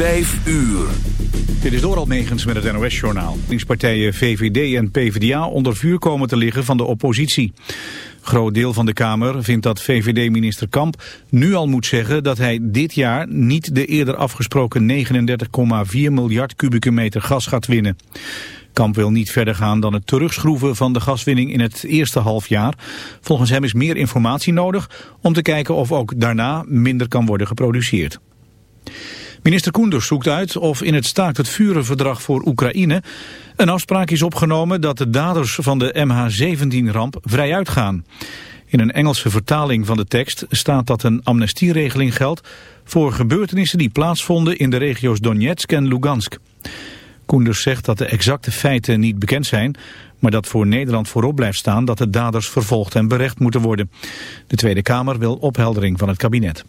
Vijf uur. Dit is Doral Megens met het NOS-journaal. Partijen VVD en PvdA onder vuur komen te liggen van de oppositie. Groot deel van de Kamer vindt dat VVD-minister Kamp nu al moet zeggen dat hij dit jaar niet de eerder afgesproken 39,4 miljard kubieke meter gas gaat winnen. Kamp wil niet verder gaan dan het terugschroeven van de gaswinning in het eerste halfjaar. Volgens hem is meer informatie nodig om te kijken of ook daarna minder kan worden geproduceerd. Minister Koenders zoekt uit of in het staakt het vurenverdrag voor Oekraïne een afspraak is opgenomen dat de daders van de MH17-ramp vrij uitgaan. In een Engelse vertaling van de tekst staat dat een amnestieregeling geldt voor gebeurtenissen die plaatsvonden in de regio's Donetsk en Lugansk. Koenders zegt dat de exacte feiten niet bekend zijn, maar dat voor Nederland voorop blijft staan dat de daders vervolgd en berecht moeten worden. De Tweede Kamer wil opheldering van het kabinet.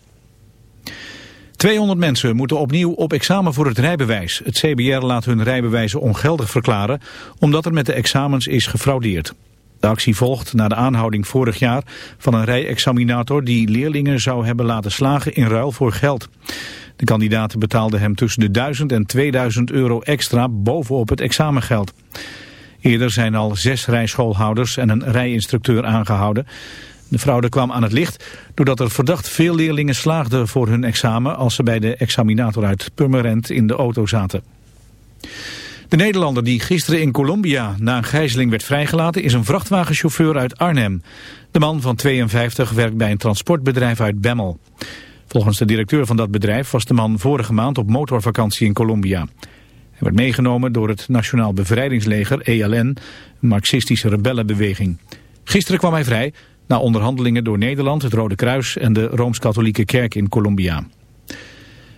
200 mensen moeten opnieuw op examen voor het rijbewijs. Het CBR laat hun rijbewijzen ongeldig verklaren, omdat er met de examens is gefraudeerd. De actie volgt na de aanhouding vorig jaar van een rijexaminator die leerlingen zou hebben laten slagen in ruil voor geld. De kandidaten betaalden hem tussen de 1000 en 2000 euro extra bovenop het examengeld. Eerder zijn al zes rijschoolhouders en een rijinstructeur aangehouden. De fraude kwam aan het licht doordat er verdacht veel leerlingen slaagden voor hun examen als ze bij de examinator uit Purmerend in de auto zaten. De Nederlander die gisteren in Colombia na een gijzeling werd vrijgelaten is een vrachtwagenchauffeur uit Arnhem. De man van 52 werkt bij een transportbedrijf uit Bemmel. Volgens de directeur van dat bedrijf was de man vorige maand op motorvakantie in Colombia. Hij werd meegenomen door het Nationaal Bevrijdingsleger, ELN, een marxistische rebellenbeweging. Gisteren kwam hij vrij na onderhandelingen door Nederland, het Rode Kruis en de Rooms-Katholieke Kerk in Colombia.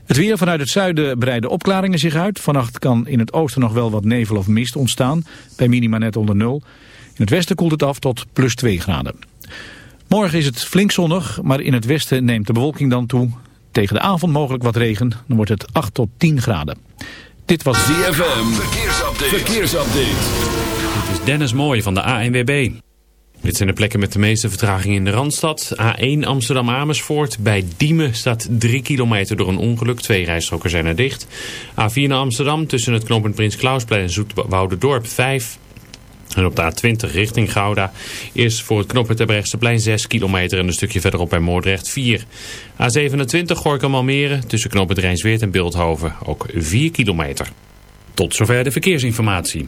Het weer vanuit het zuiden breiden opklaringen zich uit. Vannacht kan in het oosten nog wel wat nevel of mist ontstaan, bij minima net onder nul. In het westen koelt het af tot plus 2 graden. Morgen is het flink zonnig, maar in het westen neemt de bewolking dan toe. Tegen de avond mogelijk wat regen, dan wordt het 8 tot 10 graden. Dit was DFM. Verkeersupdate. Verkeersupdate. Dit is Dennis Mooij van de ANWB. Dit zijn de plekken met de meeste vertraging in de Randstad. A1 Amsterdam-Amersfoort. Bij Diemen staat 3 kilometer door een ongeluk. Twee rijstroken zijn er dicht. A4 naar Amsterdam tussen het knooppunt Prins Klausplein en Zoetwouderdorp 5. En op de A20 richting Gouda is voor het knooppunt plein 6 kilometer en een stukje verderop bij Moordrecht 4. A27 Gorkum Almere tussen knooppunt Rijnsweert en Beeldhoven ook 4 kilometer. Tot zover de verkeersinformatie.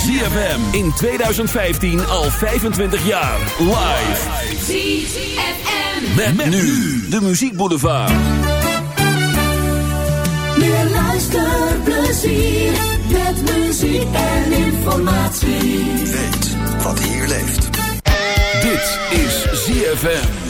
ZFM in 2015 al 25 jaar. Live. ZFM. Met, met nu de muziekboulevard. Meer luisterplezier met muziek en informatie. Weet wat hier leeft. Dit is ZFM.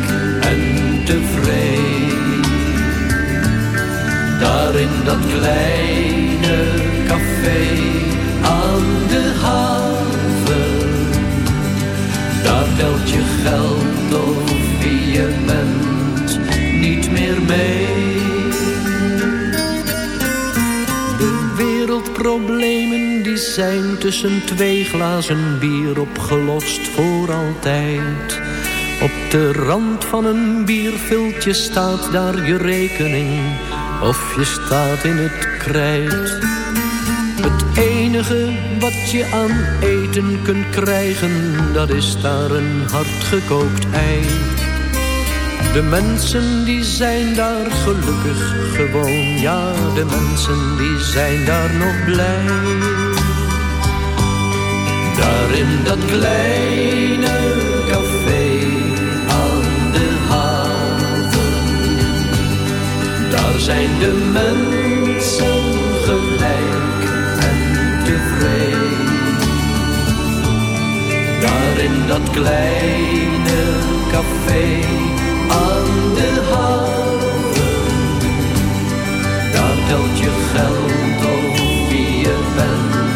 Daar in dat kleine café aan de haven. Daar telt je geld of je bent niet meer mee. De wereldproblemen die zijn tussen twee glazen bier opgelost voor altijd. Op de rand van een bierviltje staat daar je rekening. Of je staat in het krijt. Het enige wat je aan eten kunt krijgen, dat is daar een hardgekookt ei. De mensen die zijn daar gelukkig gewoon, ja, de mensen die zijn daar nog blij. Daar in dat kleine zijn de mensen gelijk en tevreden. Daar in dat kleine café aan de haven, daar telt je geld of wie je bent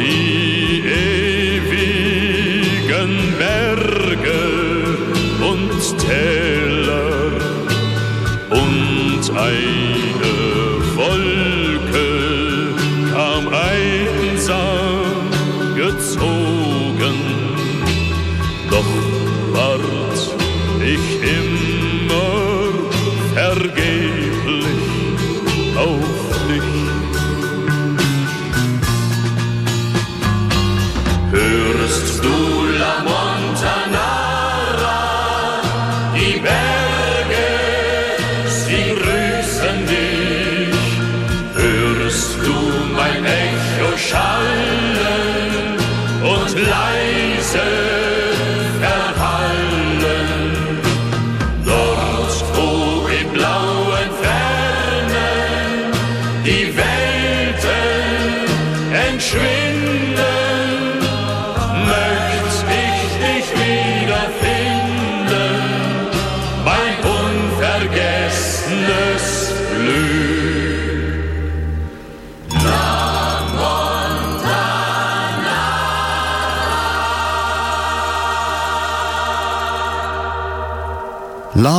melodía.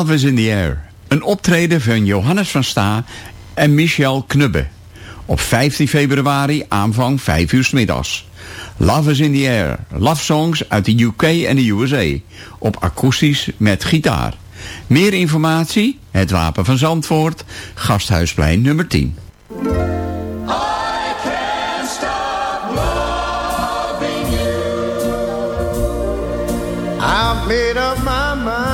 Love is in the Air. Een optreden van Johannes van Sta en Michel Knubbe. Op 15 februari aanvang 5 uur 's middags. Love is in the Air. Love songs uit de UK en de USA. Op akoestisch met gitaar. Meer informatie? Het Wapen van Zandvoort. Gasthuisplein nummer 10. I've made up my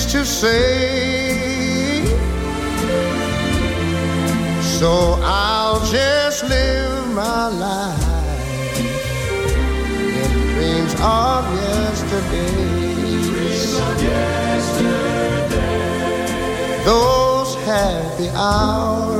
useless to say. So I'll just live my life in dreams of yesterday. Those happy hours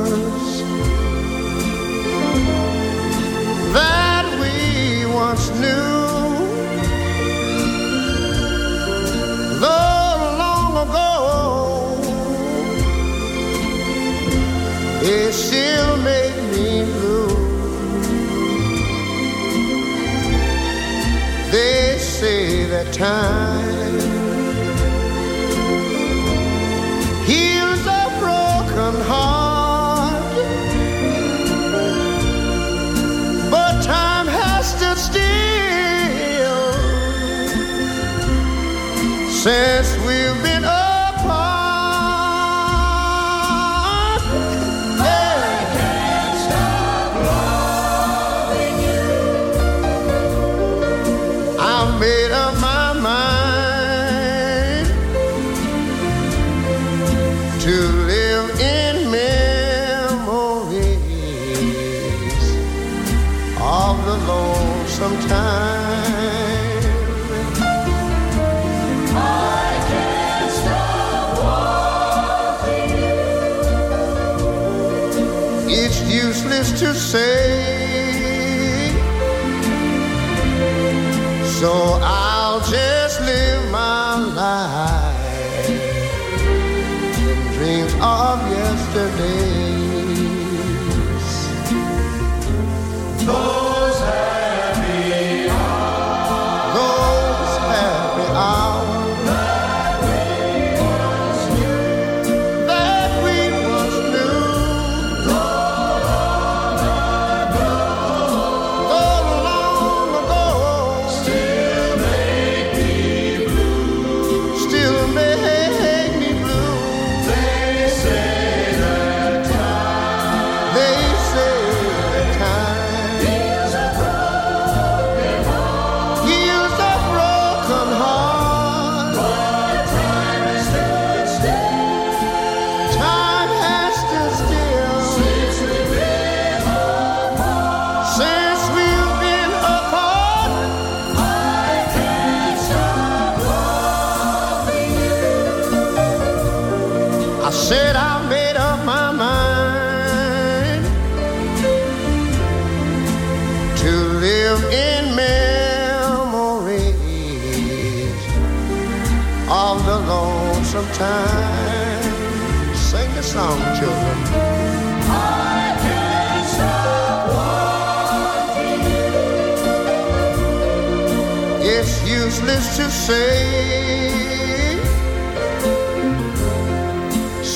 time to say.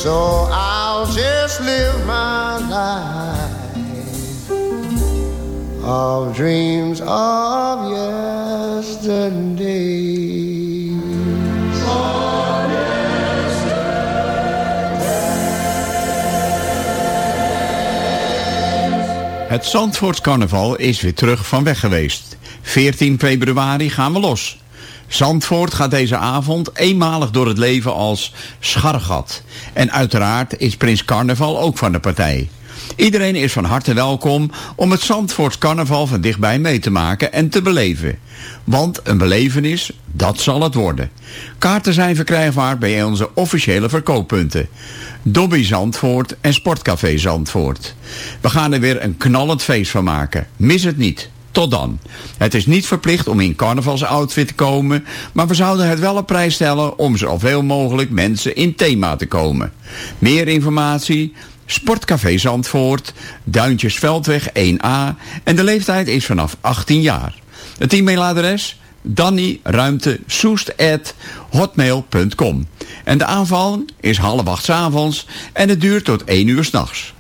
So I'll just live my life of dreams of yesterday. Het Zandvoorts carnaval is weer terug van weg geweest. 14 februari gaan we los. Zandvoort gaat deze avond eenmalig door het leven als schargat. En uiteraard is Prins Carnaval ook van de partij. Iedereen is van harte welkom om het Zandvoorts carnaval van dichtbij mee te maken en te beleven. Want een belevenis, dat zal het worden. Kaarten zijn verkrijgbaar bij onze officiële verkooppunten. Dobby Zandvoort en Sportcafé Zandvoort. We gaan er weer een knallend feest van maken. Mis het niet. Tot dan. Het is niet verplicht om in carnavalsoutfit te komen, maar we zouden het wel op prijs stellen om zoveel mogelijk mensen in thema te komen. Meer informatie? Sportcafé Zandvoort, Duintjesveldweg 1A en de leeftijd is vanaf 18 jaar. Het e-mailadres dannyruimtesoest.hotmail.com En de aanval is half acht avonds en het duurt tot 1 uur s'nachts.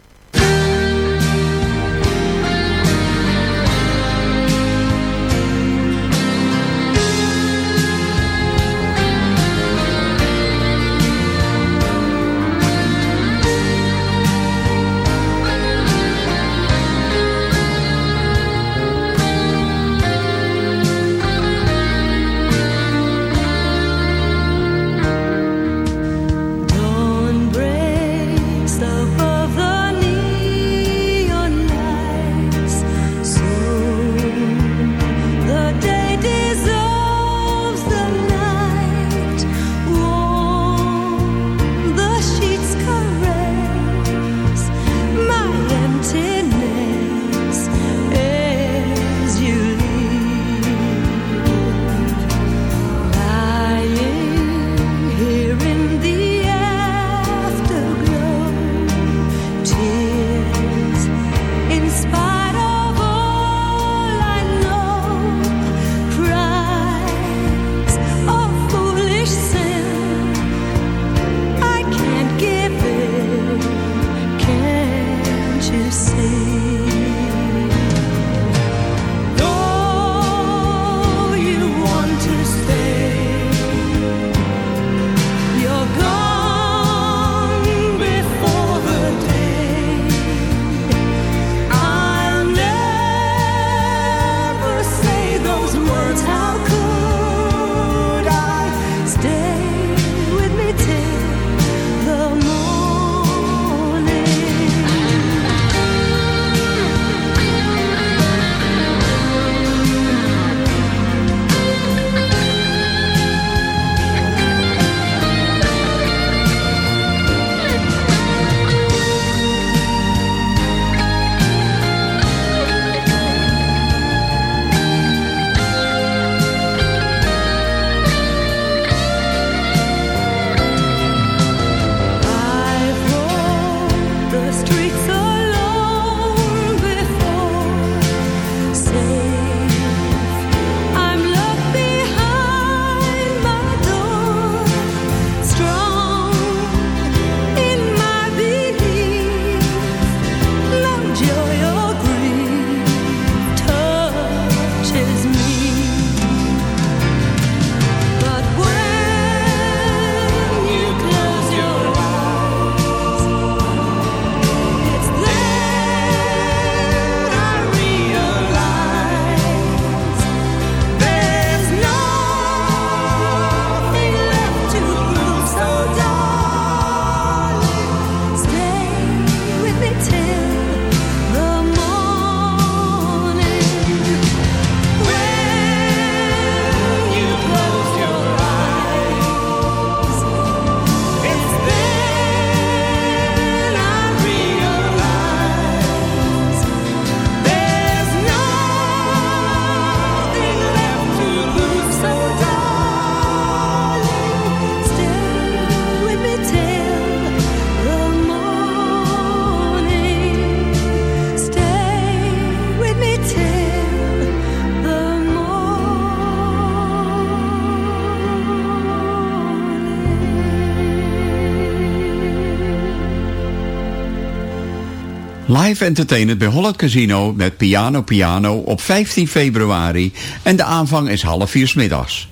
live entertainment bij Holland Casino met Piano Piano op 15 februari en de aanvang is half vier middags.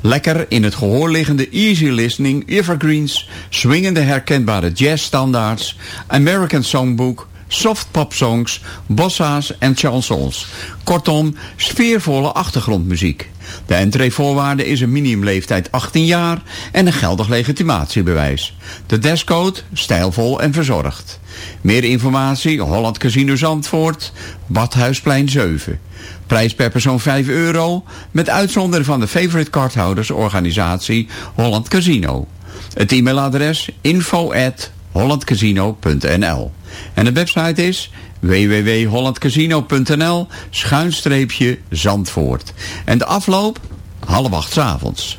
Lekker in het gehoor liggende easy listening evergreens, swingende herkenbare jazzstandaards, American Songbook, soft Pop Songs, bossa's en chansons. Kortom, sfeervolle achtergrondmuziek. De entreevoorwaarde is een minimumleeftijd 18 jaar en een geldig legitimatiebewijs. De dresscode stijlvol en verzorgd. Meer informatie, Holland Casino Zandvoort, Badhuisplein 7. Prijs per persoon 5 euro, met uitzondering van de favorite cardhoudersorganisatie Holland Casino. Het e-mailadres info@hollandcasino.nl En de website is www.hollandcasino.nl schuinstreepje Zandvoort. En de afloop half acht avonds.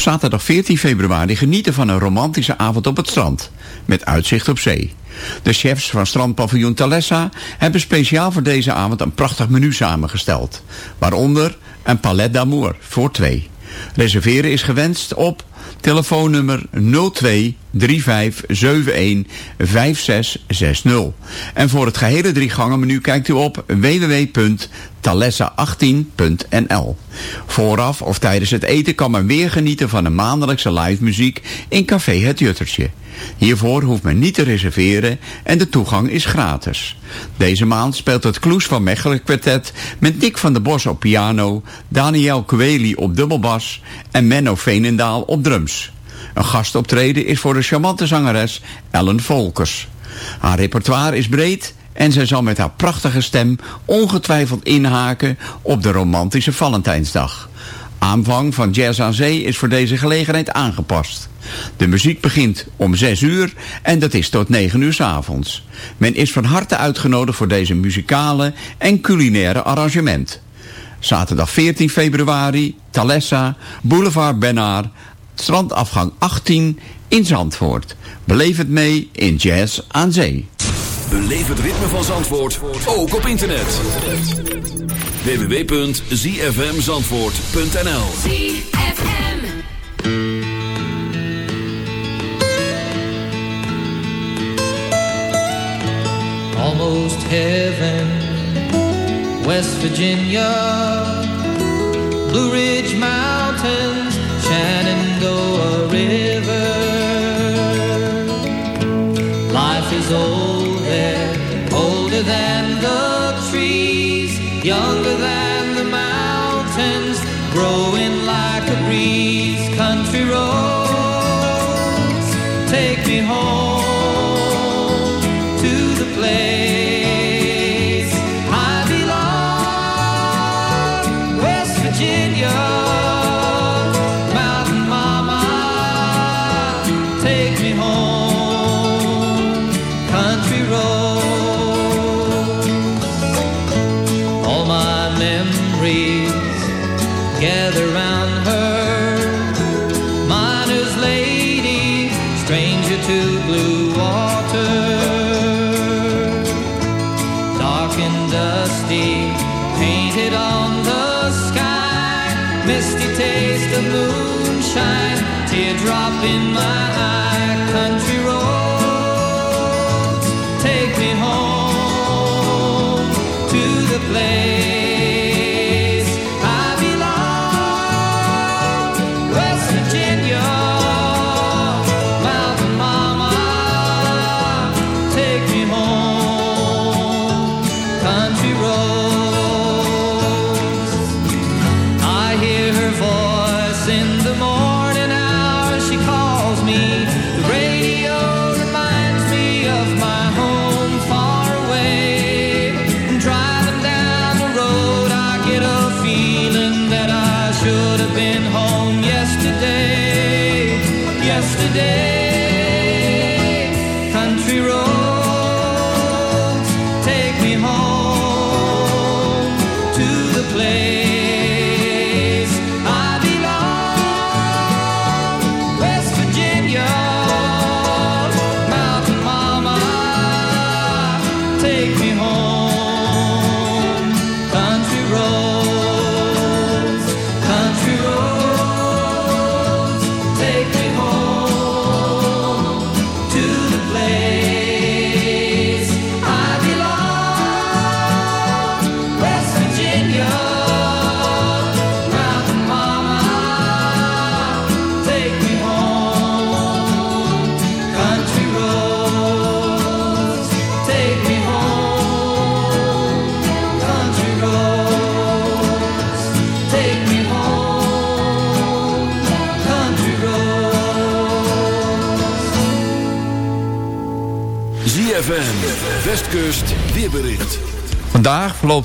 Op zaterdag 14 februari genieten van een romantische avond op het strand. Met uitzicht op zee. De chefs van strandpaviljoen Thalessa hebben speciaal voor deze avond een prachtig menu samengesteld. Waaronder een palet d'amour voor twee. Reserveren is gewenst op telefoonnummer 02 3571 5660. En voor het gehele drie gangen menu kijkt u op www.talessa18.nl. Vooraf of tijdens het eten kan men weer genieten van een maandelijkse live muziek in Café Het Juttertje. Hiervoor hoeft men niet te reserveren en de toegang is gratis. Deze maand speelt het Kloes van Mechelen kwartet met Dick van der Bos op piano, Daniel Kweli op dubbelbas en Menno Veenendaal op drums. Een gastoptreden is voor de charmante zangeres Ellen Volkers. Haar repertoire is breed en zij zal met haar prachtige stem ongetwijfeld inhaken op de romantische Valentijnsdag. Aanvang van Jazz aan Zee is voor deze gelegenheid aangepast. De muziek begint om 6 uur en dat is tot 9 uur s avonds. Men is van harte uitgenodigd voor deze muzikale en culinaire arrangement. Zaterdag 14 februari, Thalessa, Boulevard Benaar, strandafgang 18 in Zandvoort. Beleef het mee in Jazz aan Zee. Beleef het ritme van Zandvoort, ook op internet. www.zfmzandvoort.nl Almost heaven, West Virginia, Blue Ridge Mountains, Shenandoah River. Life is old there, older than the trees, younger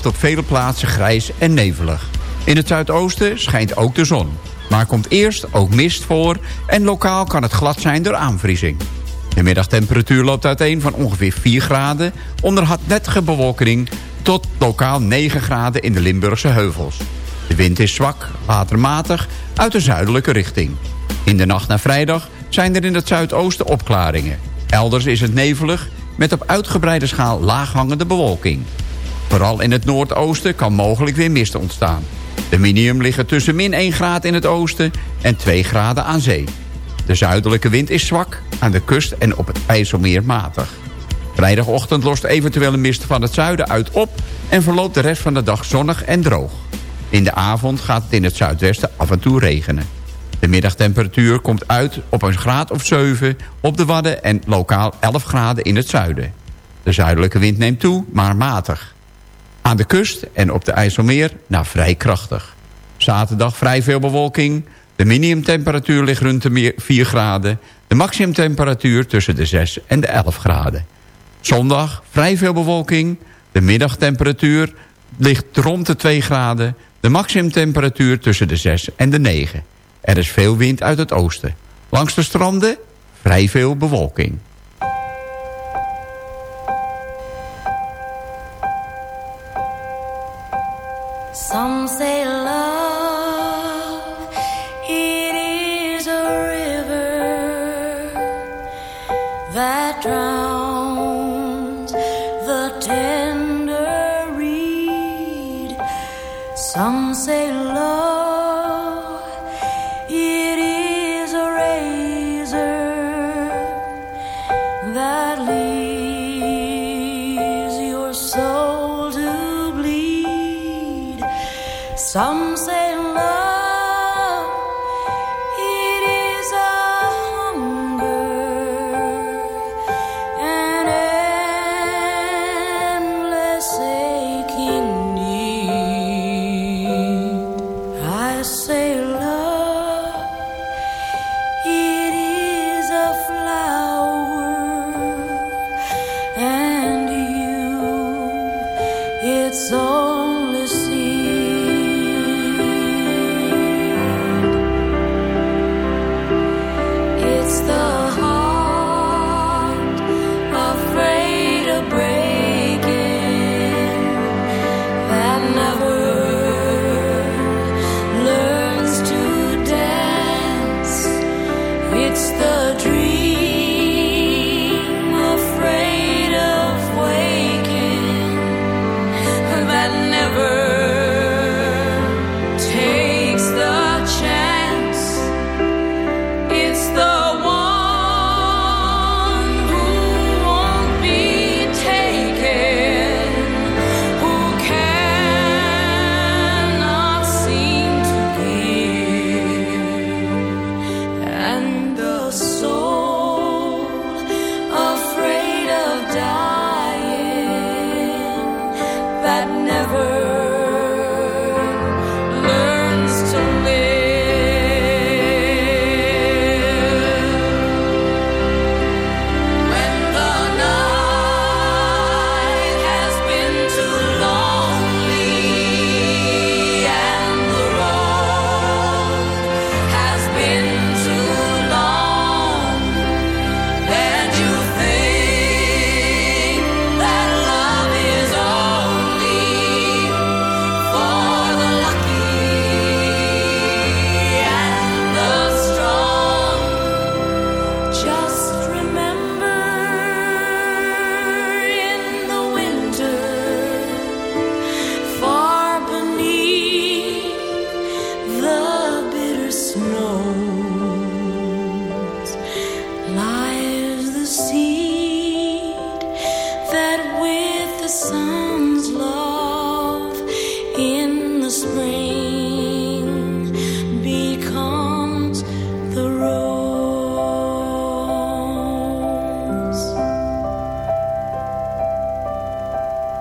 op vele plaatsen grijs en nevelig. In het zuidoosten schijnt ook de zon. Maar komt eerst ook mist voor en lokaal kan het glad zijn door aanvriezing. De middagtemperatuur loopt uiteen van ongeveer 4 graden... onder hardnettige bewolking tot lokaal 9 graden in de Limburgse heuvels. De wind is zwak, watermatig, uit de zuidelijke richting. In de nacht naar vrijdag zijn er in het zuidoosten opklaringen. Elders is het nevelig, met op uitgebreide schaal laaghangende bewolking. Vooral in het noordoosten kan mogelijk weer mist ontstaan. De minimum liggen tussen min 1 graad in het oosten en 2 graden aan zee. De zuidelijke wind is zwak, aan de kust en op het IJsselmeer matig. Vrijdagochtend lost eventuele mist van het zuiden uit op... en verloopt de rest van de dag zonnig en droog. In de avond gaat het in het zuidwesten af en toe regenen. De middagtemperatuur komt uit op een graad of 7 op de Wadden... en lokaal 11 graden in het zuiden. De zuidelijke wind neemt toe, maar matig. Aan de kust en op de IJsselmeer naar vrij krachtig. Zaterdag vrij veel bewolking. De minimumtemperatuur ligt rond de 4 graden. De maximumtemperatuur tussen de 6 en de 11 graden. Zondag vrij veel bewolking. De middagtemperatuur ligt rond de 2 graden. De maximumtemperatuur tussen de 6 en de 9. Er is veel wind uit het oosten. Langs de stranden vrij veel bewolking. Some say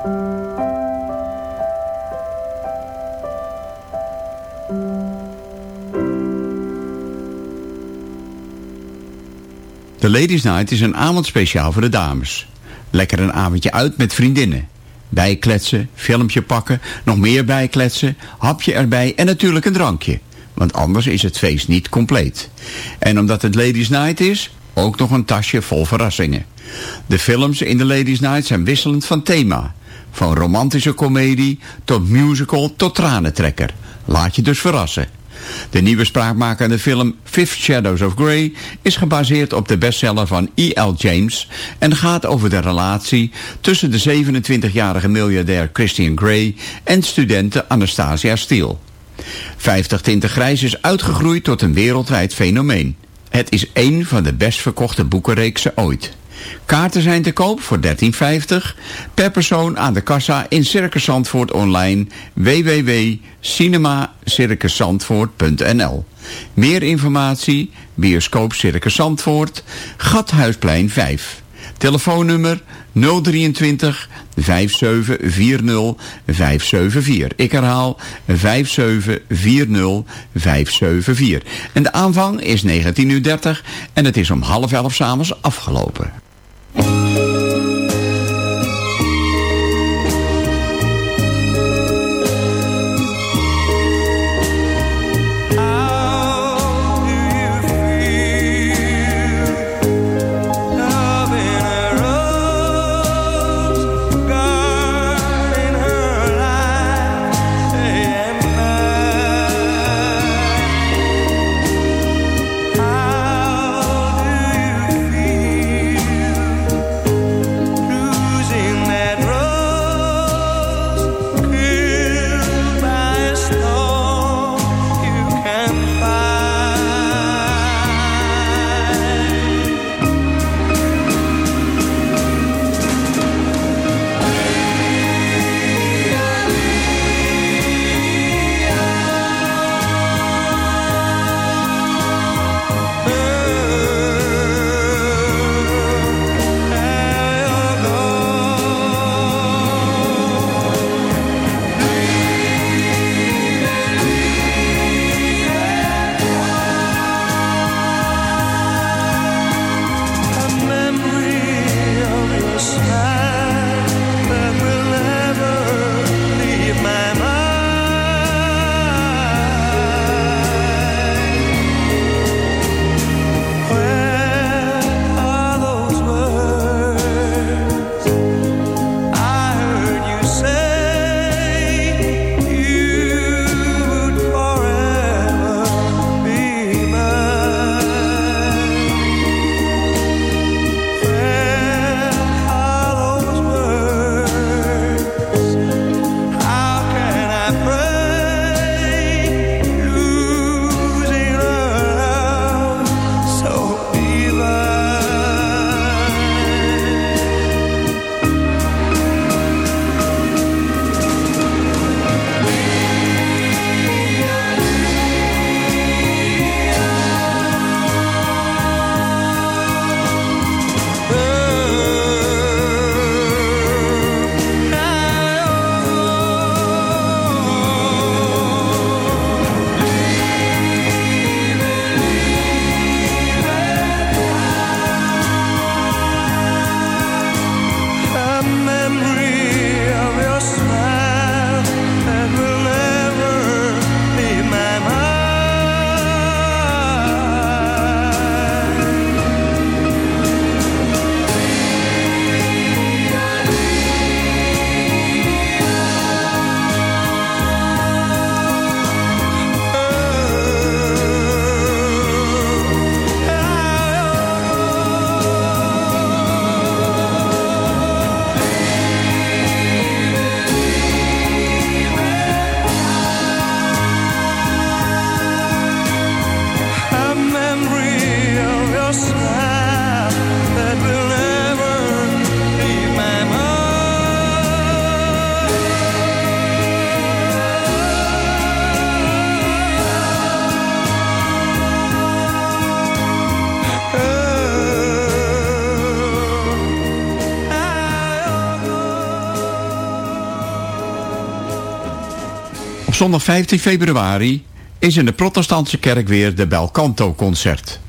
De Ladies Night is een avondspeciaal voor de dames. Lekker een avondje uit met vriendinnen. Bijkletsen, filmpje pakken, nog meer bijkletsen, hapje erbij en natuurlijk een drankje. Want anders is het feest niet compleet. En omdat het Ladies Night is, ook nog een tasje vol verrassingen. De films in de Ladies Night zijn wisselend van thema. Van romantische komedie tot musical tot tranentrekker. Laat je dus verrassen. De nieuwe spraakmakende film Fifth Shadows of Grey is gebaseerd op de bestseller van E.L. James en gaat over de relatie tussen de 27-jarige miljardair Christian Grey en studente Anastasia Steele. 50 Tinten Grijs is uitgegroeid tot een wereldwijd fenomeen. Het is één van de best verkochte boekenreeksen ooit. Kaarten zijn te koop voor 13,50 per persoon aan de kassa in Circus Zandvoort online www.cinemacircuszandvoort.nl Meer informatie, bioscoop Circus Zandvoort, Gathuisplein 5. Telefoonnummer 023 5740 574. Ik herhaal 5740 574. En de aanvang is 19.30 uur en het is om half elf s'avonds afgelopen. Thank you. Op zondag 15 februari is in de protestantse kerk weer de Belcanto-concert.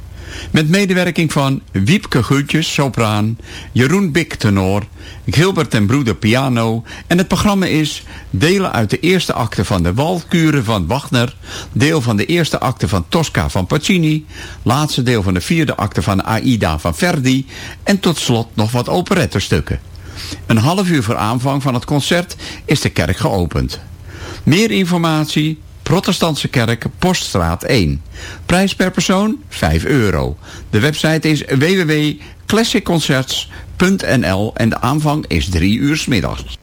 Met medewerking van Wiepke Guutjes, sopraan, Jeroen Bik, tenor, Gilbert en Broeder, piano. En het programma is delen uit de eerste acte van de Walkuren van Wagner, deel van de eerste acte van Tosca van Pacini, laatste deel van de vierde acte van Aida van Verdi en tot slot nog wat operettestukken. Een half uur voor aanvang van het concert is de kerk geopend. Meer informatie Protestantse Kerk, Poststraat 1. Prijs per persoon 5 euro. De website is www.classicconcerts.nl en de aanvang is 3 uur s middags.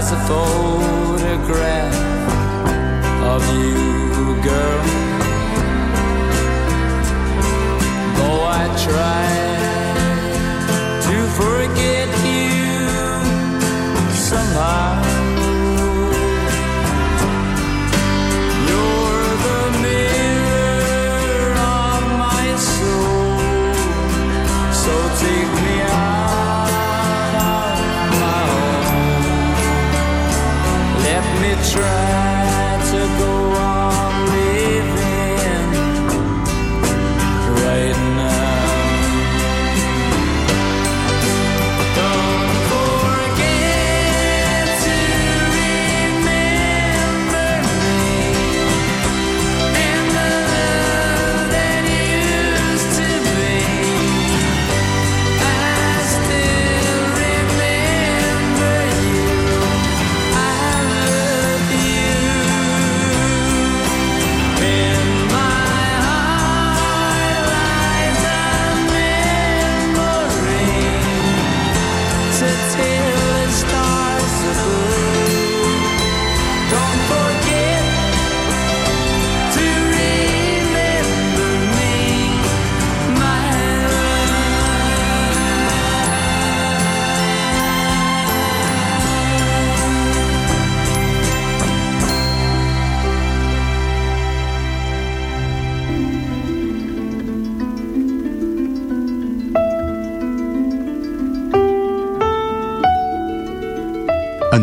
Lies a photograph of you, girl. Though I try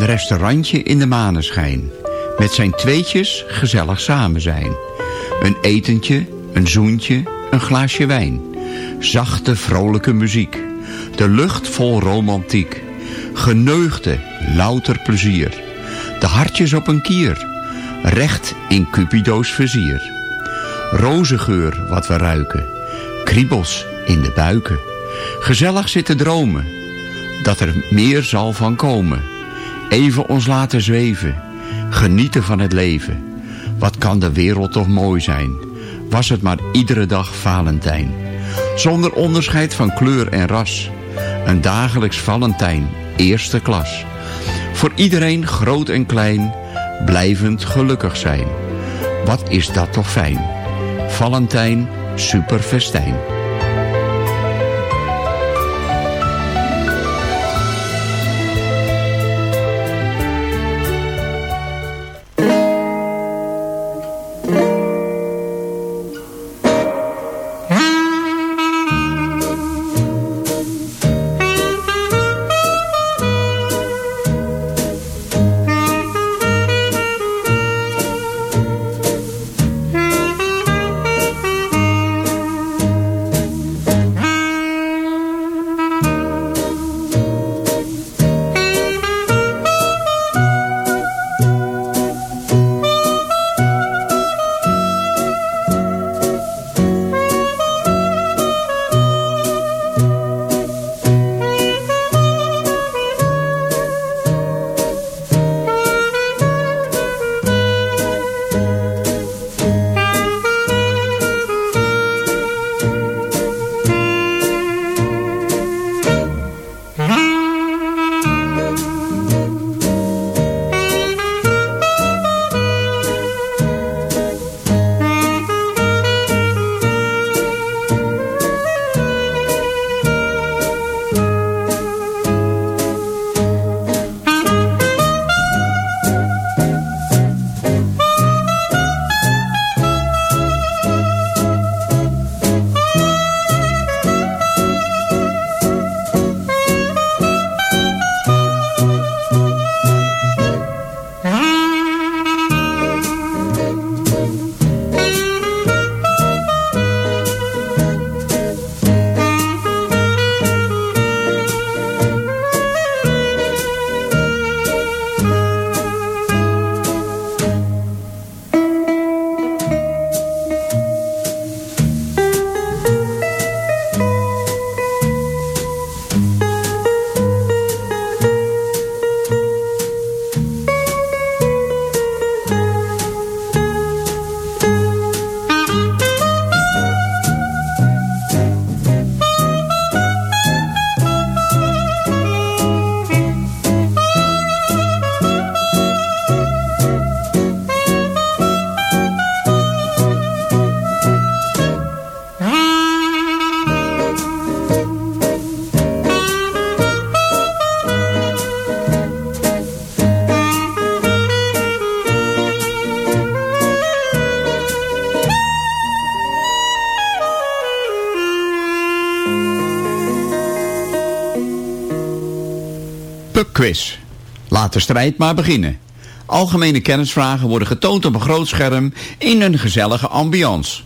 restaurantje in de maneschijn. Met zijn tweetjes gezellig samen zijn. Een etentje, een zoentje, een glaasje wijn. Zachte, vrolijke muziek. De lucht vol romantiek. Geneugde, louter plezier. De hartjes op een kier. Recht in Cupido's vizier. Rozengeur wat we ruiken. Kriebels in de buiken. Gezellig zitten dromen. Dat er meer zal van komen. Even ons laten zweven. Genieten van het leven. Wat kan de wereld toch mooi zijn. Was het maar iedere dag Valentijn. Zonder onderscheid van kleur en ras. Een dagelijks Valentijn, eerste klas. Voor iedereen, groot en klein, blijvend gelukkig zijn. Wat is dat toch fijn. Valentijn Superfestijn. Laat de strijd maar beginnen. Algemene kennisvragen worden getoond op een groot scherm in een gezellige ambiance.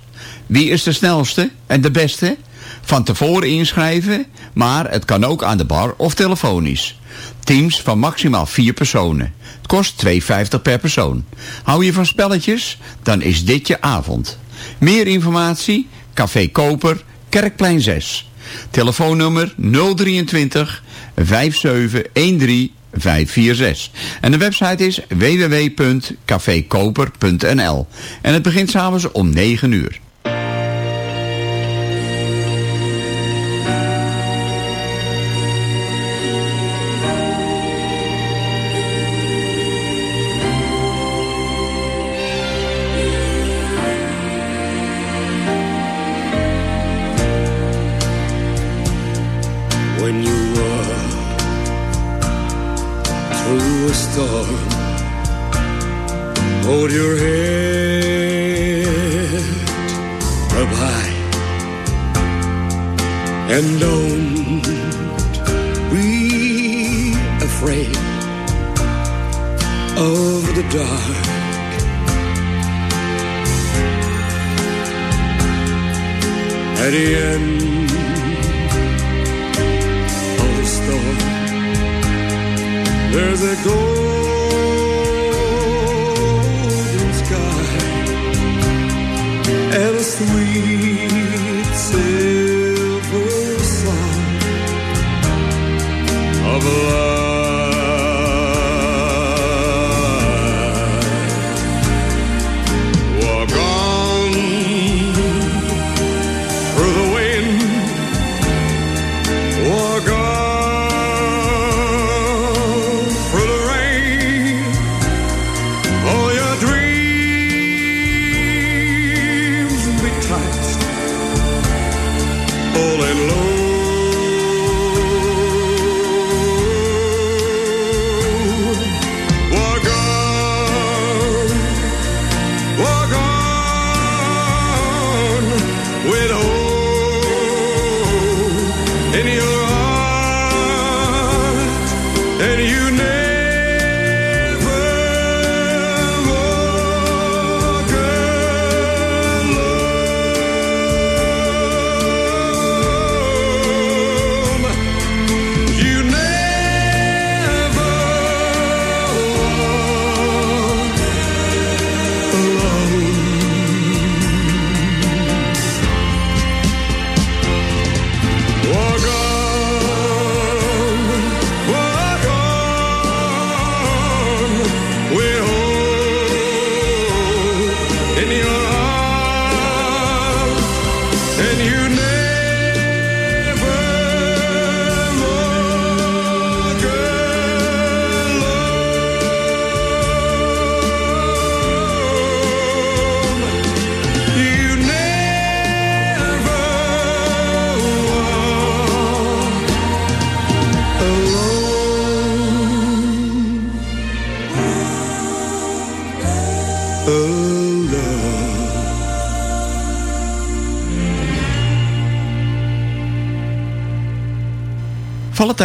Wie is de snelste en de beste? Van tevoren inschrijven, maar het kan ook aan de bar of telefonisch. Teams van maximaal vier personen. Het kost 2,50 per persoon. Hou je van spelletjes? Dan is dit je avond. Meer informatie? Café Koper, Kerkplein 6. Telefoonnummer 023 5713 546. En de website is www.cafekoper.nl. En het begint s'avonds om 9 uur.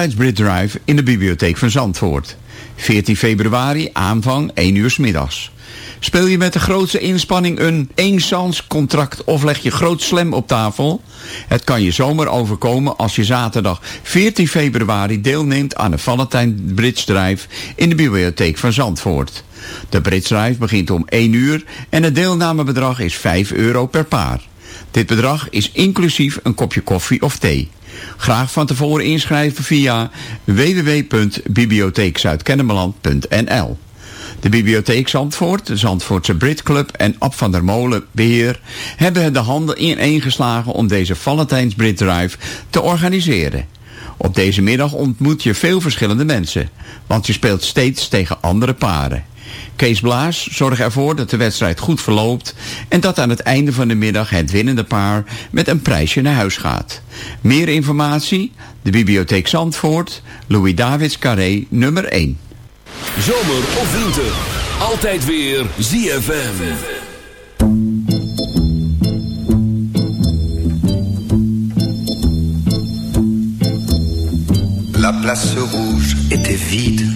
Valentijnsbrit Drive in de bibliotheek van Zandvoort. 14 februari, aanvang 1 uur 's middags. Speel je met de grootste inspanning een eenzanscontract of leg je groot slam op tafel? Het kan je zomaar overkomen als je zaterdag 14 februari deelneemt aan de Valentijn Bridge Drive in de bibliotheek van Zandvoort. De Bridge Drive begint om 1 uur en het deelnamebedrag is 5 euro per paar. Dit bedrag is inclusief een kopje koffie of thee. Graag van tevoren inschrijven via www.bibliotheekzuidkennemerland.nl De Bibliotheek Zandvoort, de Zandvoortse Brit Club en Ab van der Molen Beheer hebben de handen ineengeslagen om deze Valentijns Brit Drive te organiseren. Op deze middag ontmoet je veel verschillende mensen, want je speelt steeds tegen andere paren. Kees Blaas zorgt ervoor dat de wedstrijd goed verloopt en dat aan het einde van de middag het winnende paar met een prijsje naar huis gaat. Meer informatie? De Bibliotheek Zandvoort, Louis Davids Carré, nummer 1. Zomer of winter, altijd weer ZFM. La place rouge était vide.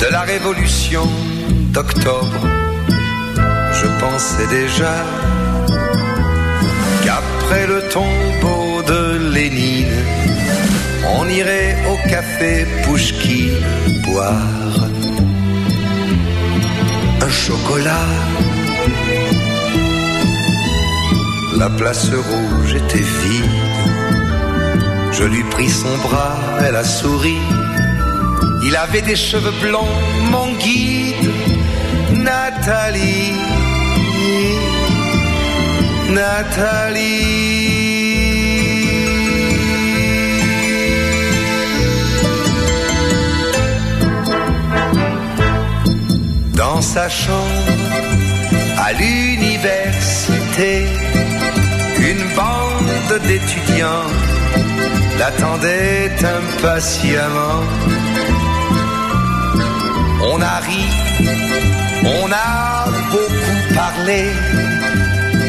de la révolution d'octobre. Je pensais déjà qu'après le tombeau de Lénine, on irait au café Pouchki boire un chocolat. La place rouge était vide. Je lui pris son bras, elle a souri. Il avait des cheveux blonds, mon guide, Nathalie. Nathalie. Dans sa chambre, à l'université, une bande d'étudiants l'attendait impatiemment. On a ri, on a beaucoup parlé,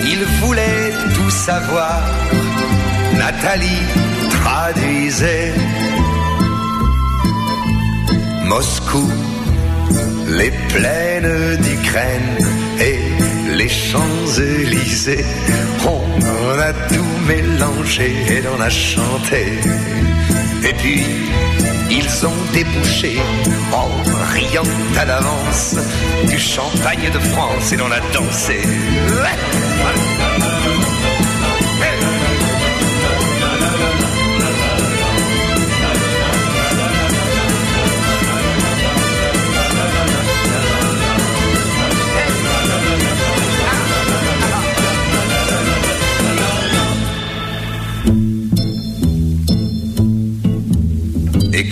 il voulait tout savoir. Nathalie traduisait Moscou, les plaines d'Ukraine et les Champs-Élysées. On a tout mélangé et on a chanté. Et puis, ils ont débouché en riant à l'avance du champagne de France et l'on a dansé.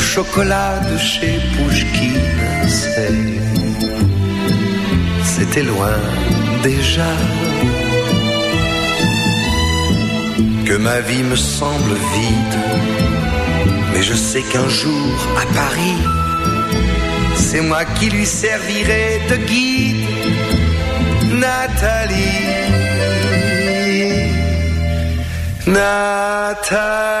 chocolat de chez Pouchkine, c'était loin déjà. Que ma vie me semble vide, mais je sais qu'un jour à Paris, c'est moi qui lui servirai de guide, Nathalie. Nathalie.